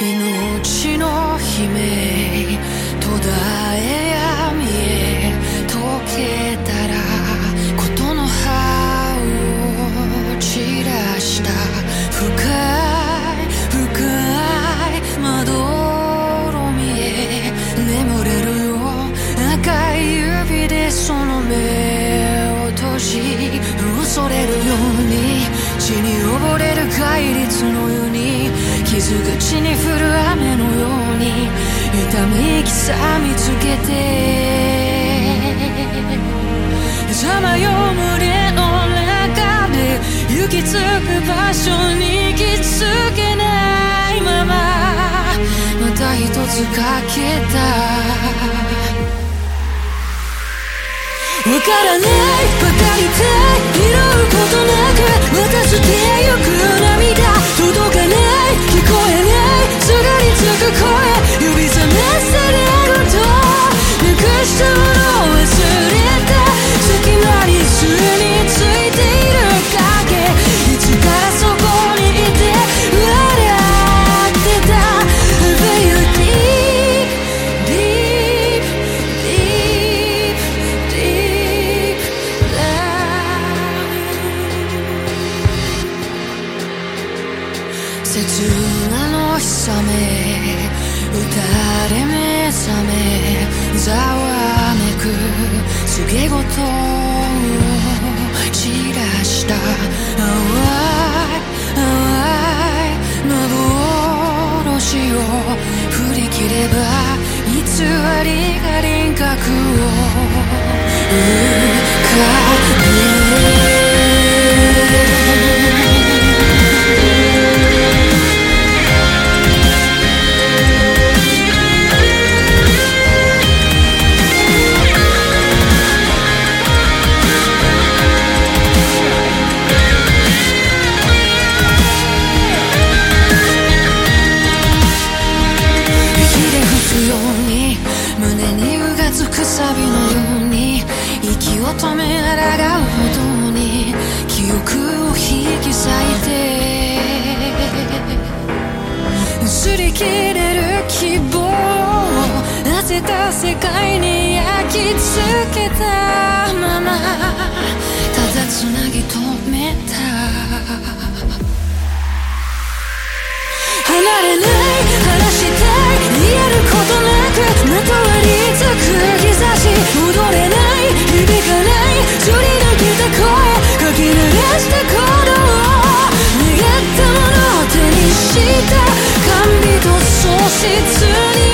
命の悲鳴恐れるように血に溺れる戒律のように傷口に降る雨のように痛みきさ見つけて。さまよう群れの中で行き着く場所に行きつけないまままた一つかけた。からない。ばかりで拾うことなく渡してゆく切なのひさめ打たれ目覚めざわめく告げ事を散らした淡い淡い幻を振り切れば偽りが輪郭を。つなぎ止めた。離れない。話したい。言えることなくまとわりつく日差し戻れない。響かない。すり抜けた声かき流した鼓動願ったものを手にした。甘美と喪失に。